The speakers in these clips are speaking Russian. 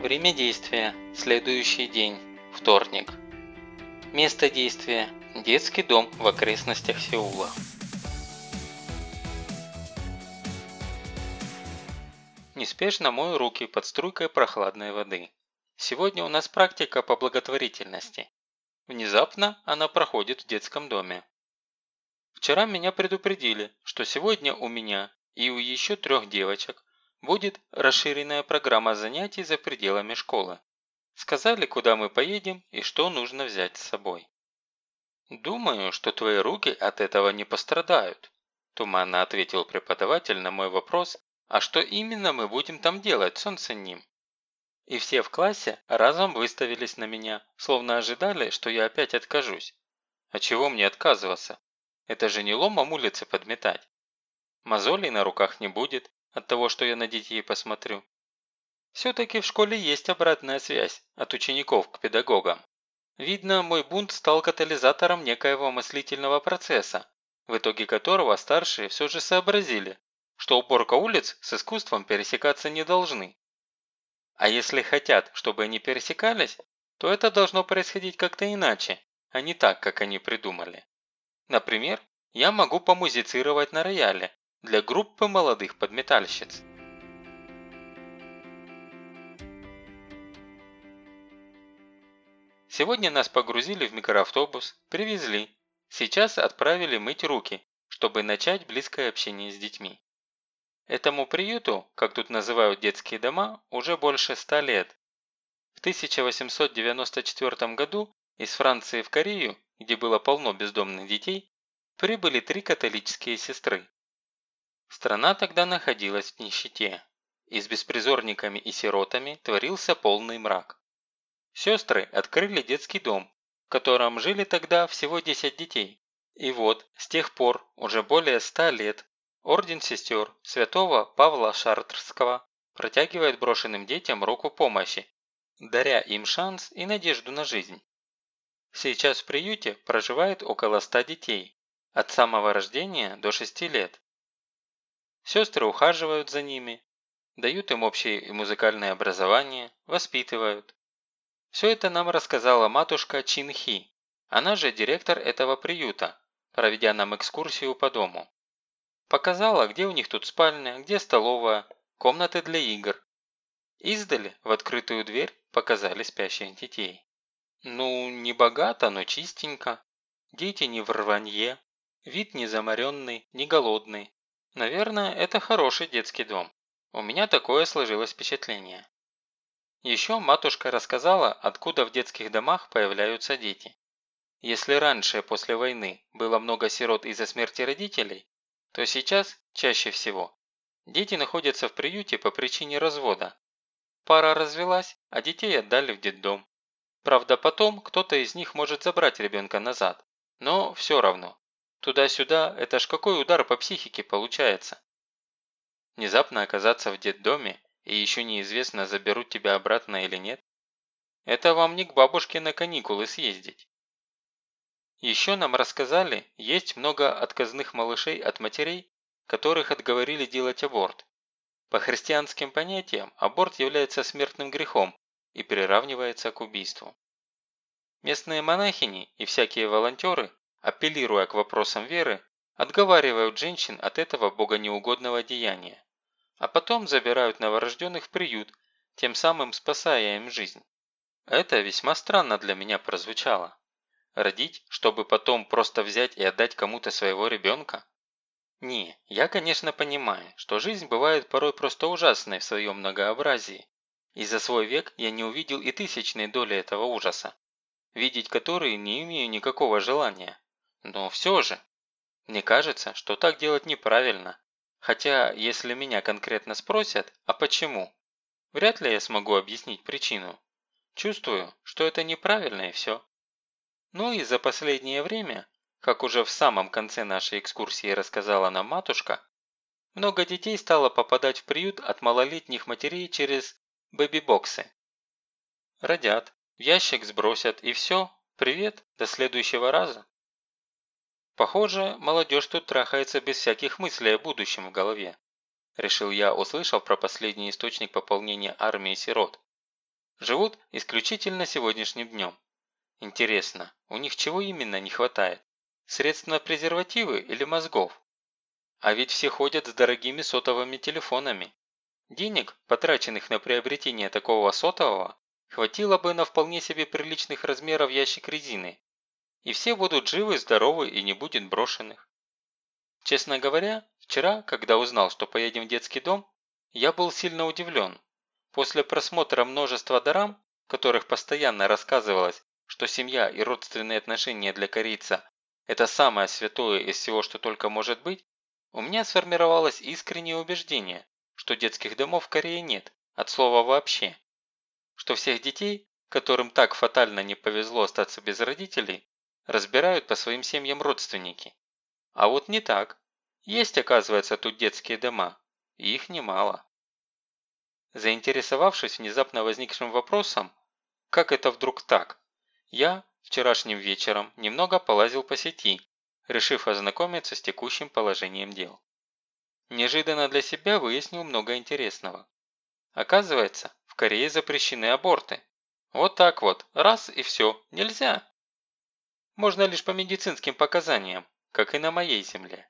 Время действия – следующий день, вторник. Место действия – детский дом в окрестностях Сеула. Неспешно мою руки под струйкой прохладной воды. Сегодня у нас практика по благотворительности. Внезапно она проходит в детском доме. Вчера меня предупредили, что сегодня у меня и у еще трех девочек будет расширенная программа занятий за пределами школы. Сказали, куда мы поедем и что нужно взять с собой. «Думаю, что твои руки от этого не пострадают», – туманно ответил преподаватель на мой вопрос, «а что именно мы будем там делать, солнце ним?» И все в классе разом выставились на меня, словно ожидали, что я опять откажусь. А чего мне отказываться? Это же не ломом улицы подметать. Мозолей на руках не будет от того, что я на детей посмотрю. Все-таки в школе есть обратная связь от учеников к педагогам. Видно, мой бунт стал катализатором некоего мыслительного процесса, в итоге которого старшие все же сообразили, что уборка улиц с искусством пересекаться не должны. А если хотят, чтобы они пересекались, то это должно происходить как-то иначе, а не так, как они придумали. Например, я могу помузицировать на рояле для группы молодых подметальщиц. Сегодня нас погрузили в микроавтобус, привезли. Сейчас отправили мыть руки, чтобы начать близкое общение с детьми. Этому приюту, как тут называют детские дома, уже больше ста лет. В 1894 году из Франции в Корею где было полно бездомных детей, прибыли три католические сестры. Страна тогда находилась в нищете, и с беспризорниками и сиротами творился полный мрак. Сестры открыли детский дом, в котором жили тогда всего 10 детей. И вот, с тех пор, уже более 100 лет, Орден сестер святого Павла Шартрского протягивает брошенным детям руку помощи, даря им шанс и надежду на жизнь. Сейчас в приюте проживает около 100 детей, от самого рождения до 6 лет. Сестры ухаживают за ними, дают им общее и музыкальное образование, воспитывают. Все это нам рассказала матушка Чин Хи, она же директор этого приюта, проведя нам экскурсию по дому. Показала, где у них тут спальня, где столовая, комнаты для игр. Издали в открытую дверь показали спящих детей. Ну, не богато, но чистенько. Дети не в рванье. Вид не заморенный, не голодный. Наверное, это хороший детский дом. У меня такое сложилось впечатление. Еще матушка рассказала, откуда в детских домах появляются дети. Если раньше, после войны, было много сирот из-за смерти родителей, то сейчас, чаще всего, дети находятся в приюте по причине развода. Пара развелась, а детей отдали в детдом. Правда, потом кто-то из них может забрать ребенка назад. Но все равно. Туда-сюда – это ж какой удар по психике получается. Внезапно оказаться в детдоме, и еще неизвестно, заберут тебя обратно или нет. Это вам не к бабушке на каникулы съездить. Еще нам рассказали, есть много отказных малышей от матерей, которых отговорили делать аборт. По христианским понятиям, аборт является смертным грехом, и приравнивается к убийству. Местные монахини и всякие волонтеры, апеллируя к вопросам веры, отговаривают женщин от этого богонеугодного деяния, а потом забирают новорожденных в приют, тем самым спасая им жизнь. Это весьма странно для меня прозвучало. Родить, чтобы потом просто взять и отдать кому-то своего ребенка? Не, я, конечно, понимаю, что жизнь бывает порой просто ужасной в своем многообразии, и за свой век я не увидел и тысячной доли этого ужаса, видеть который не имею никакого желания. Но все же, мне кажется, что так делать неправильно. Хотя, если меня конкретно спросят, а почему, вряд ли я смогу объяснить причину. Чувствую, что это неправильно и все. Ну и за последнее время, как уже в самом конце нашей экскурсии рассказала нам матушка, много детей стало попадать в приют от малолетних матерей через бэби-боксы. Родят, ящик сбросят и все, привет, до следующего раза. Похоже, молодежь тут трахается без всяких мыслей о будущем в голове. Решил я, услышав про последний источник пополнения армии сирот. живут исключительно сегодняшним днем. Интересно, у них чего именно не хватает? Средств на презервативы или мозгов? А ведь все ходят с дорогими сотовыми телефонами. Денег, потраченных на приобретение такого сотового, хватило бы на вполне себе приличных размеров ящик резины. И все будут живы, здоровы и не будет брошенных. Честно говоря, вчера, когда узнал, что поедем в детский дом, я был сильно удивлен. После просмотра множества дорам, в которых постоянно рассказывалось, что семья и родственные отношения для корейца – это самое святое из всего, что только может быть, у меня сформировалось искреннее убеждение, что детских домов в Корее нет, от слова вообще. Что всех детей, которым так фатально не повезло остаться без родителей, разбирают по своим семьям родственники. А вот не так. Есть, оказывается, тут детские дома, и их немало. Заинтересовавшись внезапно возникшим вопросом, как это вдруг так, я вчерашним вечером немного полазил по сети, решив ознакомиться с текущим положением дел. Неожиданно для себя выяснил много интересного. Оказывается, в Корее запрещены аборты. Вот так вот, раз и все, нельзя. Можно лишь по медицинским показаниям, как и на моей земле.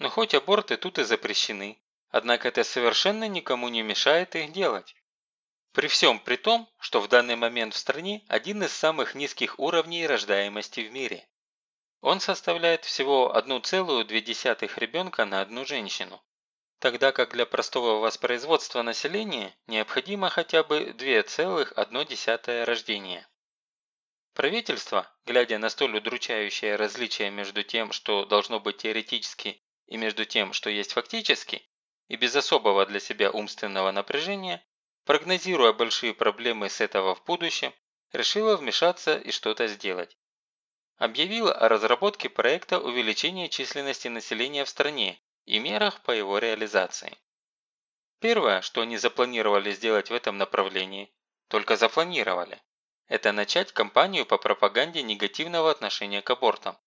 Но хоть аборты тут и запрещены, однако это совершенно никому не мешает их делать. При всем при том, что в данный момент в стране один из самых низких уровней рождаемости в мире. Он составляет всего 1,2 ребенка на одну женщину, тогда как для простого воспроизводства населения необходимо хотя бы 2,1 рождения. Правительство, глядя на столь удручающее различие между тем, что должно быть теоретически, и между тем, что есть фактически, и без особого для себя умственного напряжения, прогнозируя большие проблемы с этого в будущем, решило вмешаться и что-то сделать объявила о разработке проекта увеличения численности населения в стране и мерах по его реализации. Первое, что они запланировали сделать в этом направлении, только запланировали, это начать кампанию по пропаганде негативного отношения к абортам.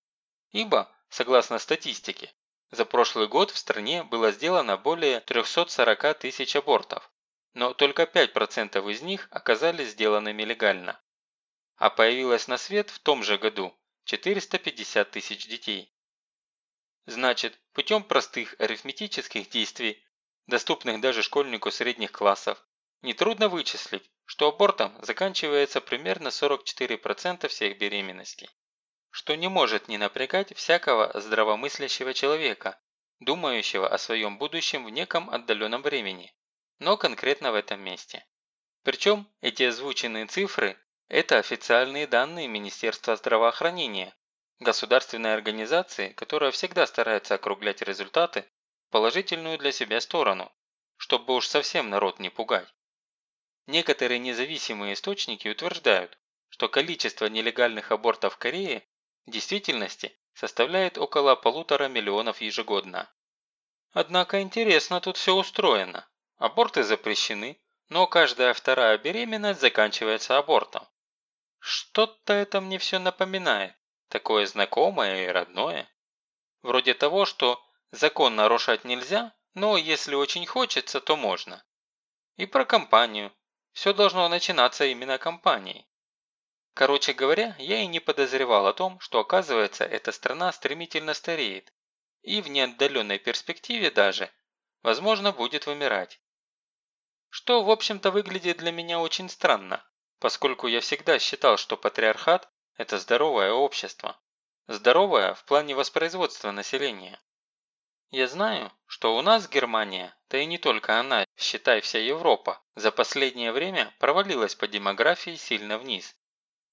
Ибо, согласно статистике, за прошлый год в стране было сделано более 340 тысяч абортов, но только 5% из них оказались сделанными легально. А появилось на свет в том же году 450 тысяч детей. Значит, путем простых арифметических действий, доступных даже школьнику средних классов, нетрудно вычислить, что абортом заканчивается примерно 44% всех беременностей. Что не может не напрягать всякого здравомыслящего человека, думающего о своем будущем в неком отдаленном времени, но конкретно в этом месте. Причем эти озвученные цифры это официальные данные Министерства здравоохранения, государственной организации, которая всегда старается округлять результаты в положительную для себя сторону, чтобы уж совсем народ не пугать. Некоторые независимые источники утверждают, что количество нелегальных абортов в Корее в действительности составляет около полутора миллионов ежегодно. Однако интересно тут все устроено. Аборты запрещены, но каждая вторая беременность заканчивается абортом. Что-то это мне все напоминает, такое знакомое и родное. Вроде того, что закон нарушать нельзя, но если очень хочется, то можно. И про компанию. Все должно начинаться именно компанией. Короче говоря, я и не подозревал о том, что оказывается эта страна стремительно стареет и в неотдаленной перспективе даже, возможно, будет вымирать. Что, в общем-то, выглядит для меня очень странно поскольку я всегда считал, что патриархат – это здоровое общество. Здоровое в плане воспроизводства населения. Я знаю, что у нас Германия, да и не только она, считай вся Европа, за последнее время провалилась по демографии сильно вниз,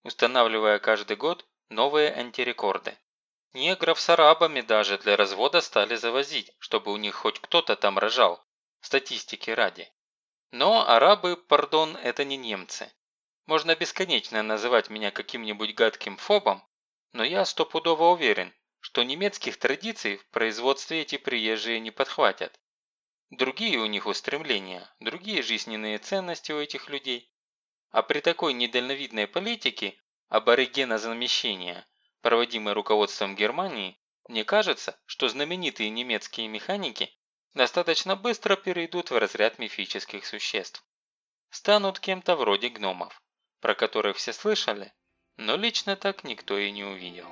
устанавливая каждый год новые антирекорды. Негров с арабами даже для развода стали завозить, чтобы у них хоть кто-то там рожал, статистики ради. Но арабы, пардон, это не немцы. Можно бесконечно называть меня каким-нибудь гадким фобом, но я стопудово уверен, что немецких традиций в производстве эти приезжие не подхватят. Другие у них устремления, другие жизненные ценности у этих людей. А при такой недальновидной политике аборигена-замещения, проводимой руководством Германии, мне кажется, что знаменитые немецкие механики достаточно быстро перейдут в разряд мифических существ. станут кем-то вроде гномов, про которых все слышали, но лично так никто и не увидел.